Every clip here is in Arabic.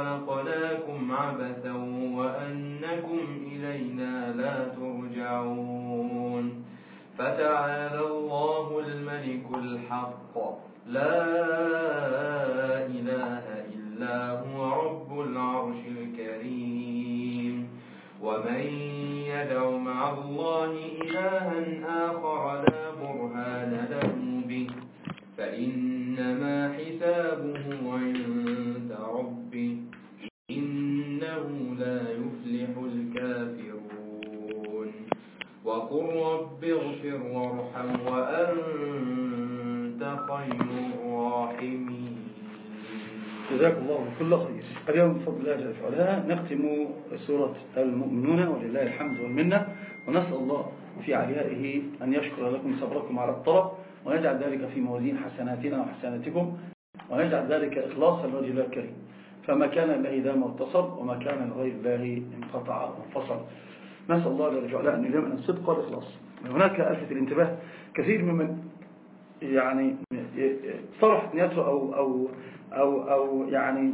خلقناكم عبثا وأنكم إلينا لا ترجعون. فتعالى الله الملك الحق. لا وعلا نختم سورة المؤمنون ولله الحمد والمنة ونسأل الله في عليائه أن يشكر لكم صبركم على الطرف ويجعل ذلك في موازين حسناتنا وحسناتكم ويجعل ذلك إخلاصا لوجه الله الكريم. فما كان الله دام واتصل وما كان لغير الله انقطع وانفصل. نسأل الله جل وعلا أن يلمنا الصدق والإخلاص. هناك ألفت الانتباه. كثير ممن يعني صرحت نيته أو, أو, أو, أو يعني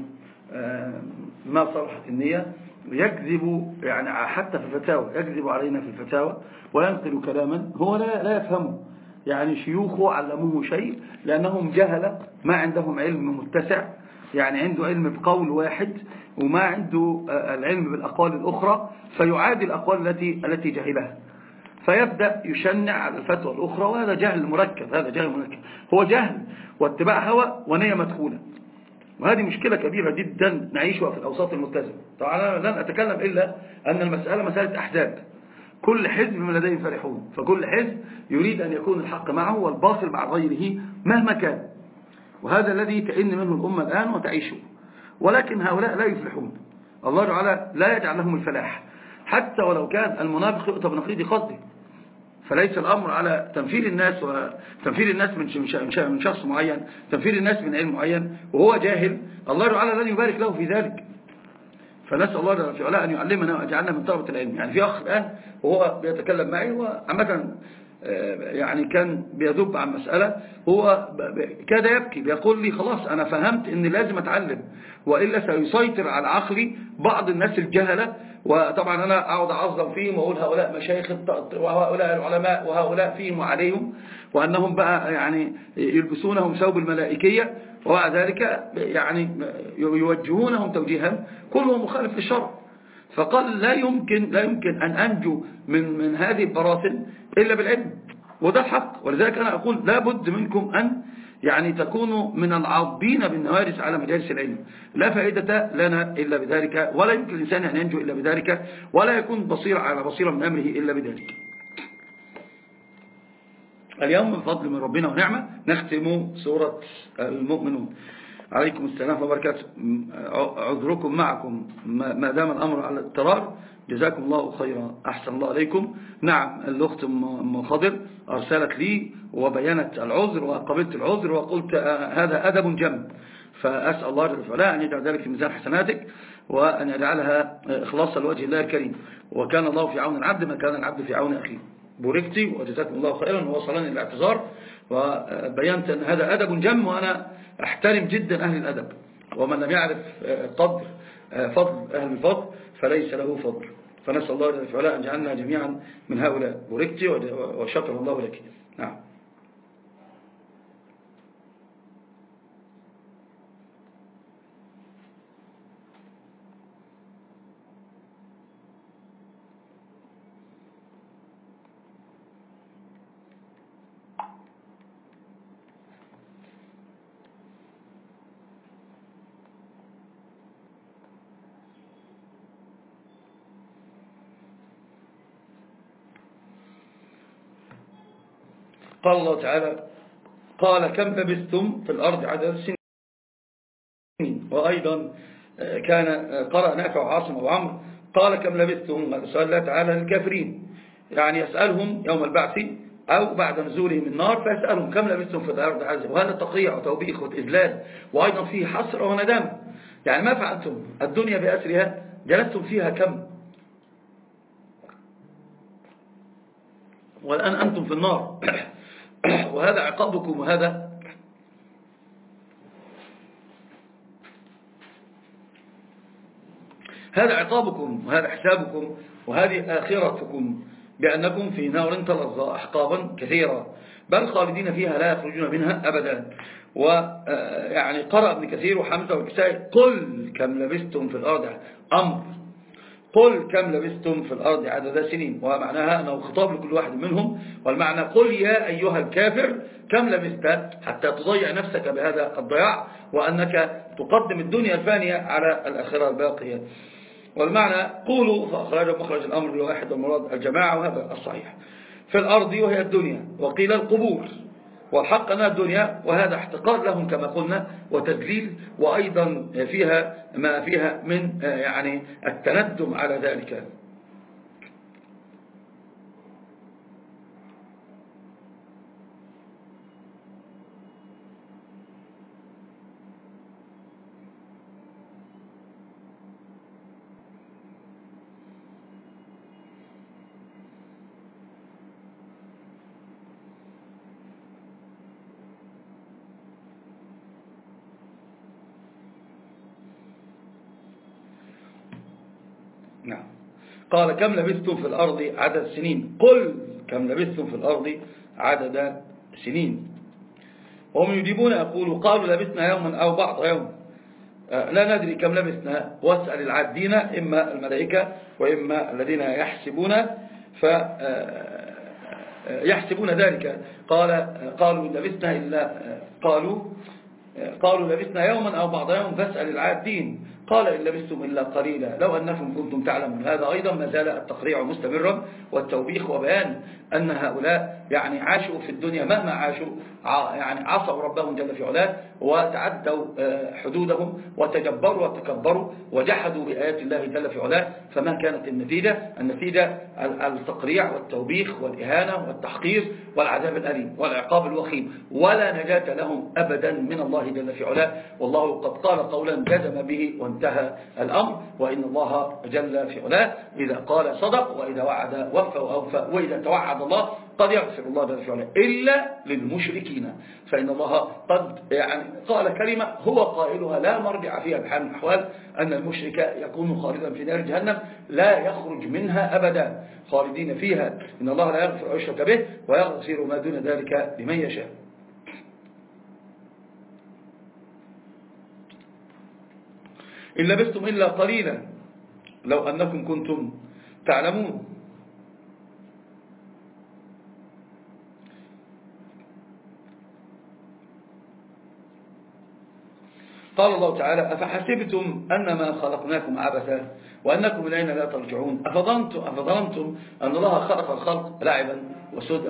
ما صرحت النية. يكذب يعني حتى في الفتاوى يكذب علينا في الفتاوى وينقل كلاما هو لا, لا يفهمه. يعني شيوخه علموه شيء لأنهم جهل ما عندهم علم متسع. يعني عنده علم بقول واحد وما عنده العلم بالأقوال الأخرى فيعادي الأقوال التي التي جهلها. فيبدأ يشنع على الفتوى الأخرى وهذا جهل مركب هذا جهل مركب. هو جهل واتباع هوى ونية مدخولة. وهذه مشكلة كبيرة جدا نعيشها في الأوساط الملتزمة طبعا أنا لن أتكلم إلا أن المسألة مسألة أحزاب. كل حزب من لديه فرحون. فكل حزب يريد أن يكون الحق معه والباطل مع غيره مهما كان. وهذا الذي تعين منه الأمة الآن وتعيشه. ولكن هؤلاء لا يفلحون. الله تعالى لا يجعل لهم الفلاح. حتى ولو كان المنافق يؤتى بنقيض قصده فليس الأمر على تنفير الناس وتنفير الناس من من شخص معين تنفير الناس من علم معين وهو جاهل الله تعالى لن يبارك له في ذلك. فنسأل الله جل وعلا أن يعلمنا ويجعلنا من طلبة العلم. يعني في أخ الآن وهو بيتكلم معي وعامة يعني كان بيذب عن مسألة هو كاد يبكي بيقول لي خلاص أنا فهمت أن لازم أتعلم وإلا سيسيطر على عقلي بعض الناس الجهلة وطبعا أنا أقعد أعظم فيهم وأقول هؤلاء مشايخ وهؤلاء العلماء وهؤلاء فيهم وعليهم وأنهم بقى يعني يلبسونهم ثوب الملائكية ومع ذلك يعني يوجهونهم توجيها كلهم مخالف للشرع. فقال لا يمكن لا يمكن أن أنجو من من هذه البراثن إلا بالعلم وده الحق. ولذلك أنا أقول لا بد منكم أن يعني تكونوا من العاضين بالنوارس على مجالس العلم. لا فائدة لنا إلا بذلك ولا يمكن الإنسان أن ينجو إلا بذلك ولا يكون بصير على بصيرة من أمره إلا بذلك. اليوم من فضل من ربنا ونعمة نختم سورة المؤمنون. عليكم السلام وبركاته. عذركم معكم ما دام الأمر على الاضطرار جزاكم الله خيرا. أحسن الله عليكم. نعم الأخت أم أرسلت لي وبينت العذر وقبلت العذر وقلت هذا أدب جم. فأسأل الله جل وعلا أن يجعل ذلك في ميزان حسناتك وأن يجعلها إخلاصا لوجه الله الكريم. وكان الله في عون العبد ما كان العبد في عون أخيه. بوركتي وجزاكم الله خيرا. ووصلني الاعتذار وبينت أن هذا أدب جم وأنا أحترم جدا أهل الأدب. ومن لم يعرف قدر فضل أهل الفضل فليس له فضل. فنسأل الله أن جعلنا جميعا من هؤلاء. بوركتي وشكر الله لك. نعم. قال الله تعالى قال كم لبثتم في الأرض عدد السنين وأيضا كان قرأ نافع وعاصم وعمر قال كم لبثتم؟ سؤال الله تعالى للكافرين. يعني يسألهم يوم البعث أو بعد نزولهم النار فيسألهم كم لبثتم في الأرض عز وهذا تقيع وتوبيخ وإذلال وأيضا فيه حسر وندم. يعني ما فعلتم؟ الدنيا بأسرها جلستم فيها كم؟ والآن أنتم في النار. وهذا عقابكم وهذا هذا عقابكم وهذا حسابكم وهذه آخرتكم بأنكم في نار تلظى أحقابا كثيرة بل خالدين فيها لا يخرجون منها أبدا. ويعني قرأ ابن كثير وحمزة والكسائي قل كم لبستم في الأرض أمر. قل كم لبستم في الأرض عدد سنين. ومعناها أنه خطاب لكل واحد منهم. والمعنى قل يا أيها الكافر كم لبست حتى تضيع نفسك بهذا الضياع وأنك تقدم الدنيا الفانية على الآخرة الباقية. والمعنى قولوا فأخرج مخرج الأمر الواحد والمراد الجماعة وهذا الصحيح. في الأرض وهي الدنيا وقيل القبور. والحق أنها الدنيا وهذا احتقار لهم كما قلنا وتدليل وأيضا فيها ما فيها من يعني التندم على ذلك نعم قال كم لبثتم في الأرض عدد سنين؟ قل كم لبثتم في الأرض عدد سنين. وهم يجيبون يقولوا قالوا لبثنا يوما أو بعض يوم. آه، لا ندري كم لبثنا. واسأل العادين إما الملائكة وإما الذين يحسبون ف آه، يحسبون ذلك. قال قالوا لبثنا إلا قالوا قالوا لبثنا يوما أو بعض يوم. فاسأل العادين. قال إن لبثتم إلا قليلا لو أنكم كنتم تعلمون. هذا أيضا ما زال التقريع مستمرا والتوبيخ وبيان. أن هؤلاء يعني عاشوا في الدنيا مهما عاشوا يعني عصوا ربهم جل في علاه وتعدوا آه، حدودهم وتجبروا وتكبروا وجحدوا بآيات الله جل في علاه. فما كانت النتيجة؟ النتيجة التقريع والتوبيخ والإهانة والتحقير والعذاب الأليم والعقاب الوخيم. ولا نجاة لهم أبدا من الله جل في علاه. والله قد قال قولا جزم به وانتهى الأمر. وإن الله جل في علاه إذا قال صدق وإذا وعد وفى وأوفى وإذا توعد الله قد يغفر الله جل في علاه إلا للمشركين. فإن الله قد يعني قال كلمة هو قائلها لا مرجع فيها بحال من الأحوال أن المشرك يكون خالدا في نار جهنم لا يخرج منها أبدا. خالدين فيها. إن الله لا يغفر ويشرك به ويغفر ما دون ذلك لمن يشاء. إن لبستم إلا قليلا لو أنكم كنتم تعلمون. قال الله تعالى أفحسبتم أنما خلقناكم عبثا؟ وأنكم إلينا لا ترجعون؟ أفظنتم, أفظنتم أن الله خلق الخلق لعبا وسد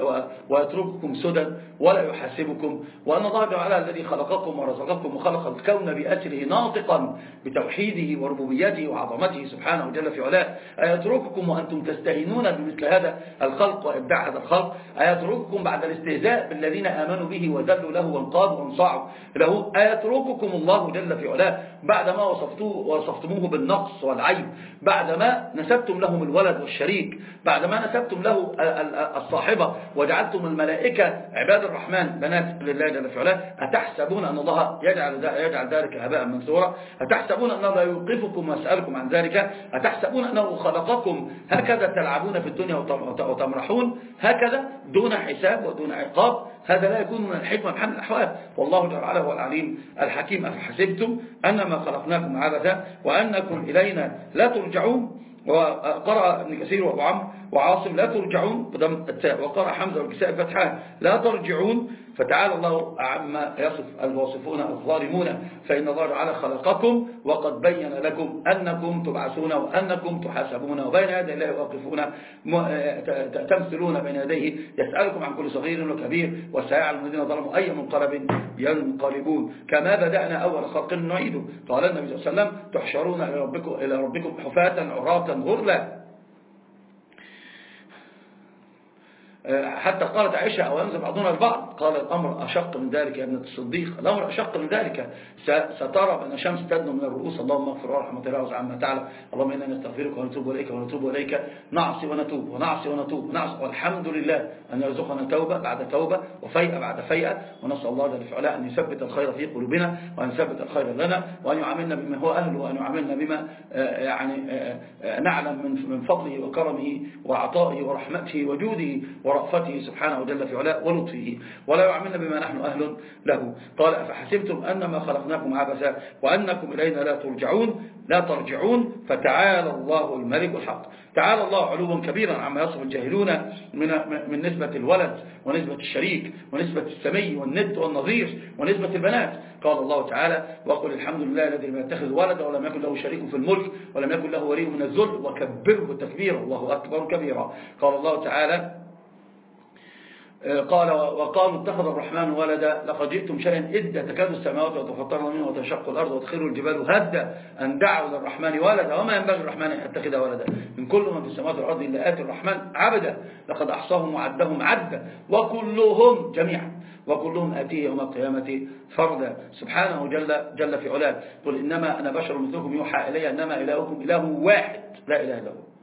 ويترككم سدى ولا يحاسبكم وأن الله تعالى الذي خلقكم ورزقكم وخلق الكون بأسره ناطقا بتوحيده وربوبيته وعظمته سبحانه وجل في علاه. أيترككم وأنتم تستهينون بمثل هذا الخلق وإبداع هذا الخلق؟ أيترككم بعد الاستهزاء بالذين آمنوا به وذلوا له وانقادوا وانصاعوا له؟ أيترككم الله جل في علاه بعدما وصفتموه بالنقص والعيب بعدما نسبتم لهم الولد والشريك بعدما نسبتم له الصاحبة وجعلتم الملائكة عباد الرحمن بنات لله جل في علاه أتحسبون أن الله يجعل يجعل ذلك هباء منثورا؟ أتحسبون أن الله يوقفكم ويسألكم عن ذلك؟ أتحسبون أنه خلقكم هكذا تلعبون في الدنيا وتمرحون؟ هكذا دون حساب ودون عقاب. هذا لا يكون من الحكمة بحمل الأحوال والله تعالى هو العليم الحكيم. أفحسبتم أنما خلقناكم عبثا وأنكم إلينا لا ترجعون. وقرأ ابن كثير وأبو عمرو وعاصم لا ترجعون. وقرأ حمزة والكساء فتحان لا ترجعون. فتعالى الله عما يصف الواصفون الظالمون فإن الله تعالى خلقكم وقد بين لكم أنكم تبعثون وأنكم تحاسبون وبين يدي الله واقفون تمثلون بين يديه يسألكم عن كل صغير وكبير وسيعلم الذين ظلموا أي منقلب ينقلبون. كما بدأنا أول خلق نعيده. قال النبي صلى الله عليه وسلم تحشرون إلى ربكم, إلى ربكم حفاة عراة غرلا. حتى قالت عائشة أو ينزل بعضنا البعض قال الأمر أشق من ذلك يا ابنة الصديق الأمر أشق من ذلك. سترى بأن الشمس تدنو من الرؤوس. اللهم اغفر ورحمة الله عما تعالى اللهم إنا نستغفرك ونتوب إليك ونتوب إليك. نعصي ونتوب ونعصي ونتوب ونعصي. والحمد لله أن يرزقنا توبة بعد توبة وفيئة بعد فيئة. ونسأل الله جل وعلا أن يثبت الخير في قلوبنا وأن يثبت الخير لنا وأن يعاملنا بما هو أهله وأن يعاملنا بما آه، يعني آه، آه، نعلم من فضله وكرمه وعطائه ورحمته وجوده. ورأفته سبحانه وجل في علاه ولطفه. ولا يعاملنا بما نحن أهل له. قال أفحسبتم أنما خلقناكم عبثا وأنكم إلينا لا ترجعون؟ لا ترجعون. فتعالى الله الملك الحق. تعالى الله علوا كبيرا عما يصف الجاهلون من, من نسبة الولد ونسبة الشريك ونسبة السمي والند والنظير ونسبة البنات. قال الله تعالى وقل الحمد لله الذي لم يتخذ ولدا ولم يكن له شريك في الملك ولم يكن له ولي من الذل وكبره تكبيرا الله أكبر كبيرا. قال الله تعالى قال وقالوا اتخذ الرحمن ولدا لقد جئتم شيئا إدا تكاد السماوات وتفطرن منه وتشق الأرض وتخر الجبال هدا أن دعوا للرحمن ولدا وما ينبغي الرحمن أن يتخذ ولدا. من كل من في السماوات والأرض إلا آتي الرحمن عبدا لقد أحصاهم وعدهم عدا وكلهم جميعا وكلهم آتيه يوم القيامة فردا. سبحانه جل, جل في علاه. قل إنما أنا بشر مثلكم يوحى إلي إنما إلهكم إله واحد لا إله إلا هو.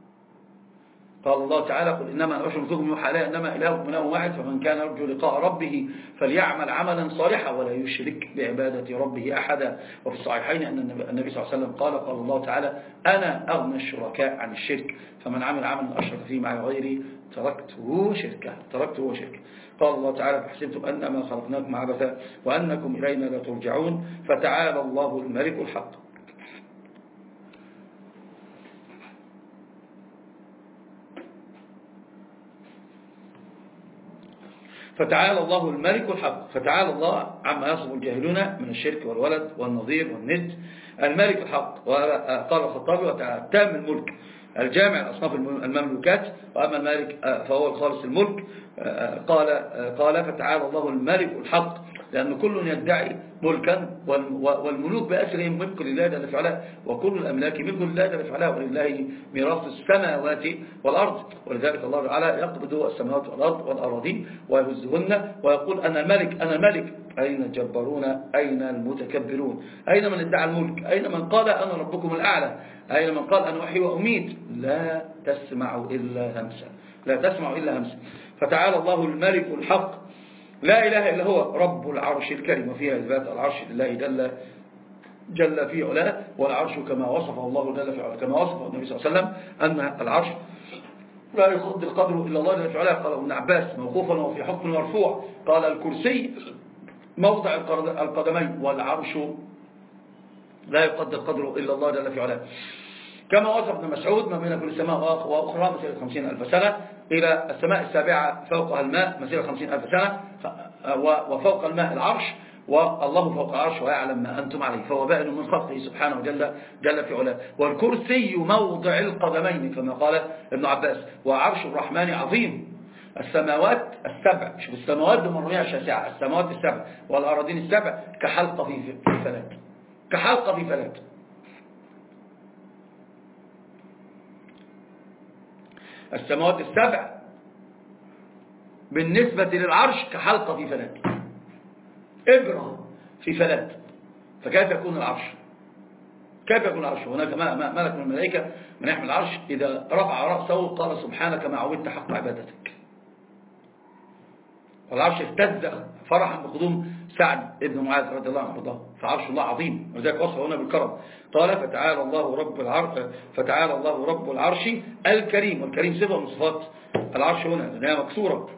قال الله تعالى قل إنما أنا بشر مثلكم يوحى إلي إنما إلهكم إله واحد فمن كان يرجو لقاء ربه فليعمل عملا صالحا ولا يشرك بعبادة ربه أحدا. وفي الصحيحين أن النبي صلى الله عليه وسلم قال قال الله تعالى أنا أغنى الشركاء عن الشرك فمن عمل عملا أشرك فيه مع غيري تركته شركة تركته وشركه قال الله تعالى فحسبتم أنما خلقناكم عبثا وأنكم إلينا لا ترجعون فتعالى الله الملك الحق. فتعالى الله الملك الحق فتعالى الله عما يصف الجاهلون من الشرك والولد والنظير والند. الملك الحق. قال الخطابي وتام الملك. الجامع الأصناف المملوكات. وأما المالك فهو الخالص الملك. قال قال فتعالى الله الملك الحق. لأن كل يدعي ملكا والملوك بأسرهم ملك لله جل فعلا وكل الأملاك ملك لله جل فعلا ولله ميراث السماوات والأرض. ولذلك الله تعالى يقبض السماوات والأرض والأراضين ويهزهن ويقول أنا الملك أنا الملك. أين الجبارون؟ أين المتكبرون؟ أين من ادعى الملك؟ أين من قال أنا ربكم الأعلى؟ أين من قال أنا أحيي وأميت؟ لا تسمع إلا همسا. لا تسمع إلا همسا. فتعالى الله الملك الحق لا إله إلا هو رب العرش الكريم. وفيها إثبات العرش لله جل جل في علاه والعرش كما وصفه الله جل في علاه. كما وصفه النبي صلى الله عليه وسلم أن العرش لا يقدر قدره إلا الله جل في علاه. قال ابن عباس موقوفا وفي حكم مرفوع. قال الكرسي موضع القدمين والعرش لا يقدر قدره إلا الله جل في علاه. كما وصف ابن مسعود ما بين كل سماء وأخرى مسيرة خمسين ألف سنة إلى السماء السابعة فوقها الماء مسيرة خمسين ألف سنة وفوق الماء العرش والله فوق العرش ويعلم ما أنتم عليه فهو بائن من خلقه سبحانه جل, جل في علاه. والكرسي موضع القدمين كما قال ابن عباس وعرش الرحمن عظيم. السماوات السبع شوف السماوات بمرمية شاسعة السماوات السبع والأراضين السبع كحلقة في فلات كحلقة في فلات السماوات السبع بالنسبة للعرش كحلقة في فلات إبرة في فلات فكيف يكون العرش؟ كيف يكون العرش؟ هناك ملك من الملائكة من يحمل العرش إذا رفع رأسه قال سبحانك ما عودت حق عبادتك. والعرش اهتز فرحا بقدوم سعد بن معاذ رضي الله عنه وارضاه فعرش الله عظيم. وذلك وصفه هنا بالكرم. قال فتعالى الله رب العرش فتعالى الله رب العرش الكريم. والكريم صفة من صفات العرش هنا لأنها مكسورة.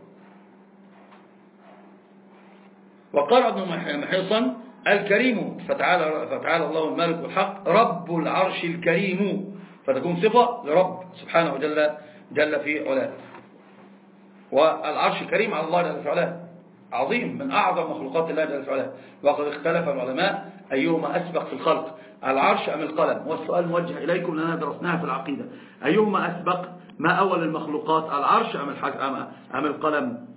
وقال ابن محيصن الكريم فتعالى, فتعالى الله الملك الحق رب العرش الكريم. فتكون صفة لرب سبحانه جل, جل في علاه. والعرش كريم على الله جل في علاه عظيم من أعظم مخلوقات الله جل وعلا. وقد اختلف العلماء أيهما أسبق في الخلق العرش أم القلم؟ والسؤال موجه إليكم لأننا درسناها في العقيدة. أيهما أسبق؟ ما أول المخلوقات العرش أم, أم القلم؟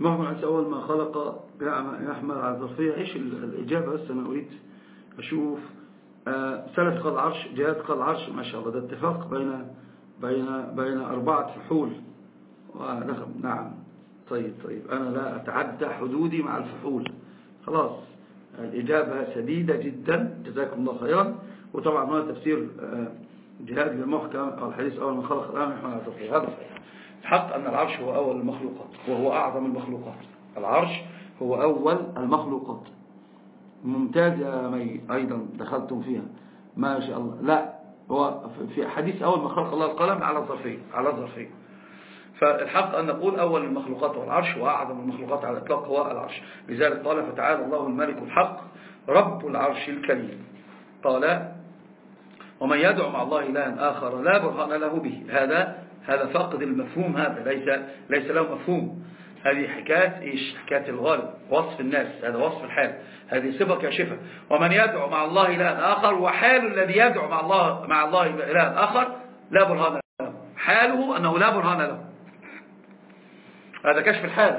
المهم أول ما خلق يحمل على الظرفية إيش الإجابة أنا أريد أشوف آه، سلف قال عرش جهاد قال عرش ما شاء الله ده اتفاق بين بين بين أربعة فحول نعم. طيب طيب. أنا لا أتعدى حدودي مع الفحول. خلاص. الإجابة سديدة جدا. جزاكم الله خيرا. وطبعا هنا تفسير آه، جهاد بالمحكم أو الحديث أول من خلق الآن يحمل على الظرفية. هذا صحيح. الحق أن العرش هو أول المخلوقات وهو أعظم المخلوقات. العرش هو أول المخلوقات. ممتاز يا مي أيضا دخلتم فيها. ما شاء الله. لا هو في حديث أول ما خلق الله القلم على الظرفية على الظرفية فالحق أن نقول أول المخلوقات هو العرش وأعظم المخلوقات على الإطلاق هو العرش. لذلك قال فتعالى الله الملك الحق رب العرش الكريم قال ومن يدعو مع الله إلها آخر لا برهان له به. هذا هذا فاقد المفهوم هذا ليس ليس له مفهوم. هذه حكاية إيش؟ حكاية الغالب وصف الناس هذا وصف الحال. هذه صفة كاشفة. ومن يدعو مع الله إلها آخر وحال الذي يدعو مع الله مع الله إلها آخر لا برهان له. حاله أنه لا برهان له. هذا كشف الحال.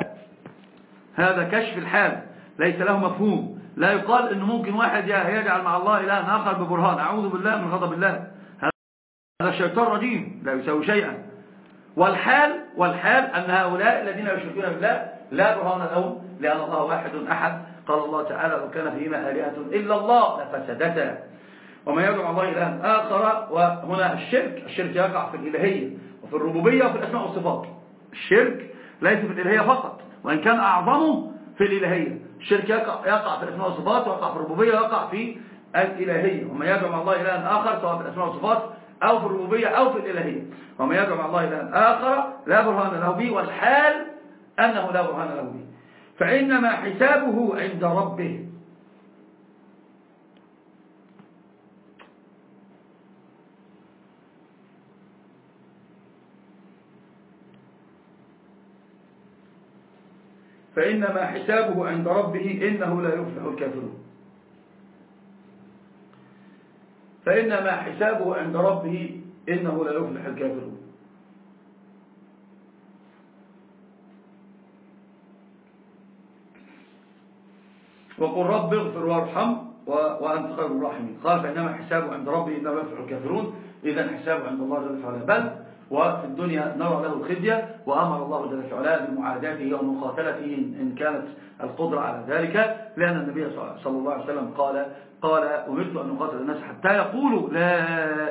هذا كشف الحال. ليس له مفهوم. لا يقال أنه ممكن واحد يجعل مع الله إلها آخر ببرهان. أعوذ بالله من غضب الله. هذا الشيطان رجيم. لا يساوي شيئا. والحال والحال أن هؤلاء الذين يشركون بالله لا برهان لهم لأن الله واحد أحد. قال الله تعالى لو كان فيهما آلهة إلا الله لفسدتا. وما يدعو الله إلها آخر وهنا الشرك الشرك يقع في الإلهية وفي الربوبية وفي الأسماء والصفات. الشرك ليس في الإلهية فقط وإن كان أعظمه في الإلهية. الشرك يقع, يقع في الأسماء والصفات ويقع في الربوبية ويقع في الإلهية. وما يدعو الله إلها آخر سواء في الأسماء والصفات أو في الربوبية أو في الإلهية. وما يدعو مع الله إلها آخر لا برهان له به والحال أنه لا برهان له به. فإنما حسابه عند ربه. فإنما حسابه عند ربه إنه لا يفلح الكافرون. فإنما حسابه عند ربه إنه لا يفلح الكافرون. وقل رب اغفر وارحم وأنت خير الراحمين. قال فإنما حسابه عند ربه إنه لا يفلح الكافرون. إذا حسابه عند الله جل وعلا. بل وفي الدنيا نرى له الخزي وأمر الله جل وعلا بمعاداته ومقاتلته إن كانت القدرة على ذلك. لأن النبي صلى الله عليه وسلم قال قال أمرت أن نقاتل الناس حتى يقولوا لا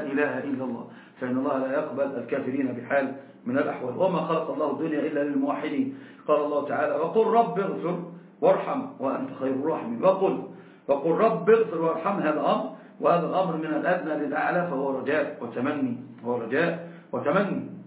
إله إلا الله فإن الله لا يقبل الكافرين بحال من الأحوال. وما خلق الله الدنيا إلا للموحدين. قال الله تعالى وقل رب اغفر وارحم وأنت خير الراحمين. وقل وقل رب اغفر وارحم هذا أمر وهذا الأمر من الأدنى للأعلى فهو رجاء وتمني هو رجاء وتمني.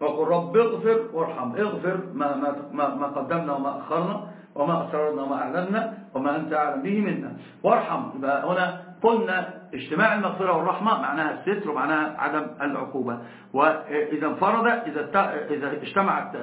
وقل رب اغفر وارحم. اغفر ما, ما, ما قدمنا وما أخرنا وما أسررنا وما أعلنا وما أنت أعلم به منا. وارحم. يبقى هنا قلنا اجتماع المغفرة والرحمة معناها الستر ومعناها عدم العقوبة. وإذا انفرد إذا إذا اجتمعت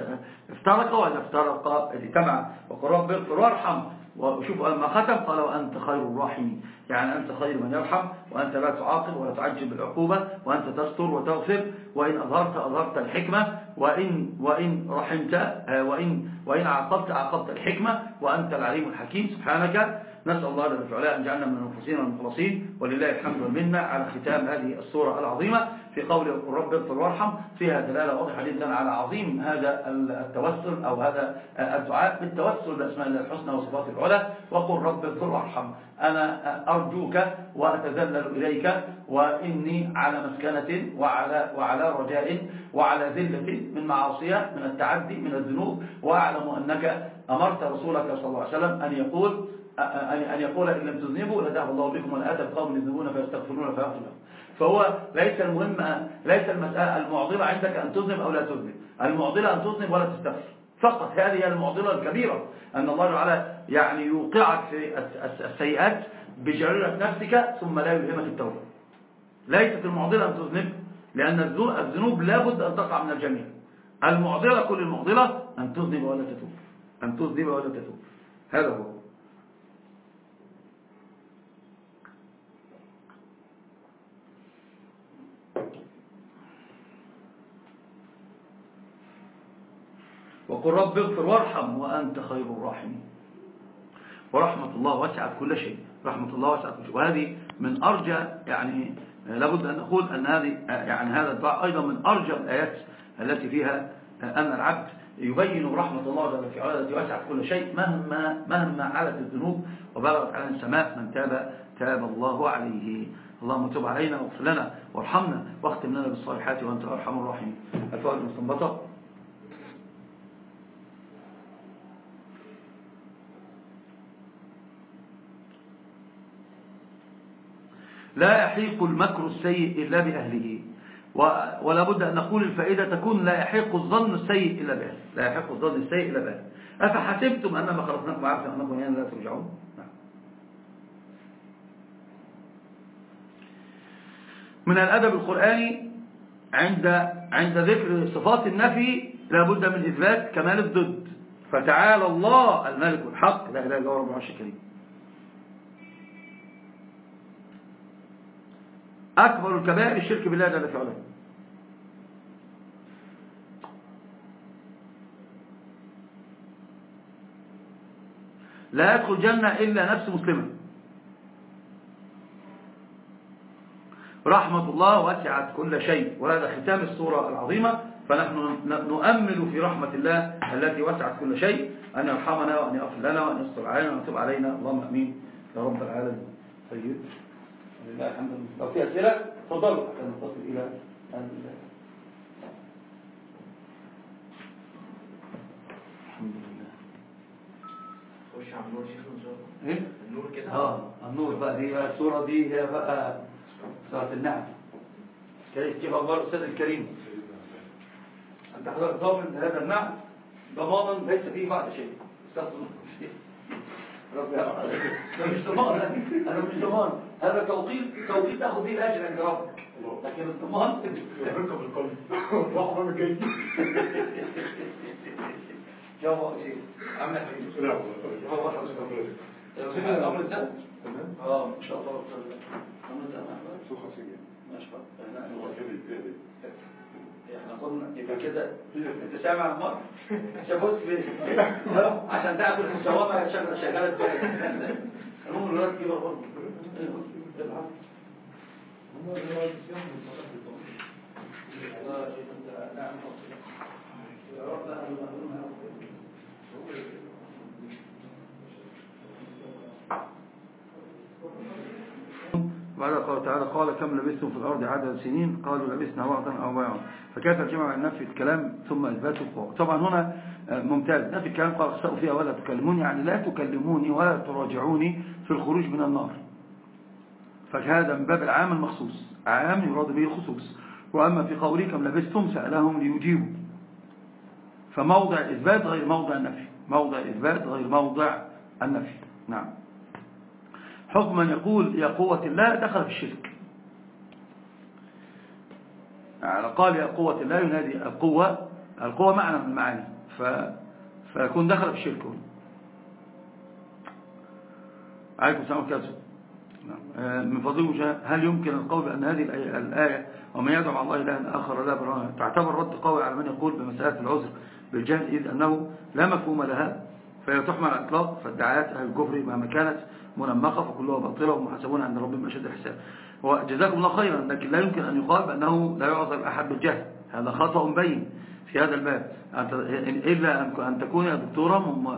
افترق وإذا افترق اجتمع. وقل رب اغفر وارحم. وشوف لما ختم قال وأنت خير الراحمين. يعني أنت خير من يرحم وأنت لا تعاقب ولا تعجب بالعقوبة وأنت تستر وتغفر وإن أظهرت أظهرت الحكمة وإن, وإن رحمت آه، وإن, وإن عاقبت عاقبت الحكمة وأنت العليم الحكيم سبحانك. نسأل الله جل وعلا أن جعلنا من المخلصين والمخلصين ولله الحمد والمنة على ختام هذه السورة العظيمة. في قول رب اغفر وارحم فيها دلالة واضحة جدا على عظيم هذا التوسل أو هذا الدعاء بالتوسل بأسماء الله الحسنى وصفات العلى. وقل رب اغفر وارحم أنا أرجوك وأتذلل إليك وإني على مسكنة وعلى, وعلى رجاء وعلى ذلة من معاصية من التعدي من الذنوب. وأعلم أنك أمرت رسولك صلى الله عليه وسلم أن يقول أن يقول إن لم تذنبوا لدعه الله بكم ولا أتى بقوم يذنبون فيستغفرون فيغفر. لهم فهو ليس المهم ليس المسألة المعضلة عندك أن تذنب أو لا تذنب. المعضلة أن تذنب ولا تستغفر. فقط هذه المعضلة الكبيرة. أن الله تعالى يعني يوقعك في السيئات بجريرة نفسك ثم لا يلهمك التوبة. ليست المعضلة أن تذنب لأن الذنوب لابد أن تقع من الجميع. المعضلة كل المعضلة أن تذنب ولا تتوب. أن تذنب ولا تتوب. هذا هو. وقل رب اغفر وارحم وأنت خير الراحمين. ورحمة الله وسعت كل شيء. رحمة الله وسعت كل شيء. وهذه من أرجى يعني لابد أن نقول أن هذه يعني هذا الدعاء أيضا من أرجى الآيات التي فيها أن العبد يبين رحمة الله جل في علاه وسعت كل شيء مهما مهما علت الذنوب وبلغت على السماء من تاب تاب الله عليه. اللهم تب علينا واغفر لنا وارحمنا واختم لنا بالصالحات وأنت أرحم الراحمين. الفوائد المستنبطه لا يحيق المكر السيء إلا بأهله. ولا بد أن نقول الفائدة تكون لا يحيق الظن السيء إلا بأهله. لا يحيق الظن السيء إلا بأهله. أفحسبتم أنما خلقناكم عبثا أنكم يعني لا ترجعون؟ نعم. من الأدب القرآني عند عند ذكر صفات النفي لا بد من إثبات كمال الضد. فتعالى الله الملك الحق. لا إله إلا هو رب العرش الكريم. أكبر الكبائر الشرك بالله جل في علاه لا يدخل جنة إلا نفس مسلمة. رحمة الله وسعت كل شيء وهذا ختام السورة العظيمة. فنحن نؤمل في رحمة الله التي وسعت كل شيء. أن يرحمنا وأن يغفر لنا وأن يستر علينا وأن يتوب علينا. اللهم أمين. يا رب العالمين. طيب. لله الحمد لله. لو في أسئلة تفضلوا حتى نتصل إلى الحمد لله. خش على النور شيخ إيه؟ النور كده؟ آه النور بقى دي بقى الصورة دي هي بقى صلاة النعم. كيف أخبار الأستاذ الكريم؟ أنت حضرتك ضامن هذا النعم؟ ضمانا ليس فيه بعد شيء. استغفر الله ده مش ضمان أنا مش ضمان هذا توقيت توقيت تاخد فيه الأجر عند ربك. لكن الضمان يركب القلب. راح من جاي جواب شيء عامل حبيبي لا وصل الامر ده آه ما شاء الله. الامر ده سوق خمسين ما شاء الله إحنا قلنا يبقى كده انت سامع يا في عشان تعرف المساومه شغاله شغاله إزاي؟ المهم الولاد كبر برضه. بعد قال تعالى قال كم لبثتم في الأرض عدد سنين؟ قالوا لبثنا وقتا أو بيعا فكيف الجمع بين نفي الكلام ثم إثبات القول طبعا هنا ممتاز. نفي الكلام قال اخسأوا فيها ولا تكلموني يعني لا تكلموني ولا تراجعوني في الخروج من النار. فهذا من باب العام المخصوص. عام يراد به الخصوص. وأما في قوله كم لبثتم سألهم ليجيبوا. فموضع الإثبات غير موضع النفي. موضع الإثبات غير موضع النفي. نعم. حكما يقول يا قوة الله دخل في الشرك. على قال يا قوة الله ينادي القوة القوة معنى من المعاني ف... فيكون دخل في الشرك. عليكم السلام عليكم من فضيل هل يمكن القول بأن هذه الآية ومن يدعو مع الله إلها آخر لا برهان تعتبر رد قوي على من يقول بمسألة العذر بالجهل إذ أنه لا مفهوم لها فهي تحمل على الإطلاق أهل الكفر مهما كانت منمقة فكلها باطلة ومحاسبون عند ربهم أشد الحساب. وجزاكم الله خيرا لكن لا يمكن أن يقال بأنه لا يعذر أحد بالجهل. هذا خطأ بين في هذا الباب. إلا أن تكون يا دكتورة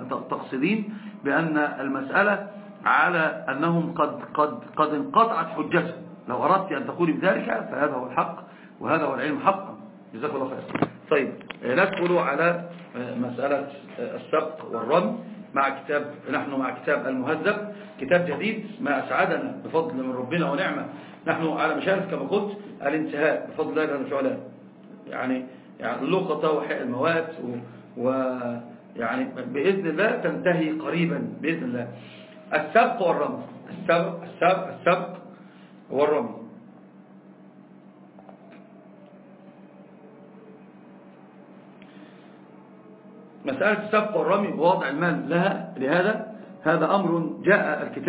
تقصدين بأن المسألة على أنهم قد, قد, قد انقطعت حجته لو أردت أن تقولي بذلك فهذا هو الحق وهذا هو العلم حقا. جزاك الله خير طيب ندخل على مسألة السبق والرمي. مع كتاب نحن مع كتاب المهذب كتاب جديد ما أسعدنا بفضل من ربنا ونعمة. نحن على مشارف كما قلت الانتهاء بفضل الله جل وعلا. يعني يعني اللقطة وحق المواد ويعني بإذن الله تنتهي قريبا بإذن الله. السبق والرمي السبق السبق السبق والرمي مسألة السبق والرمي ووضع المال لها لهذا هذا أمر جاء الكتاب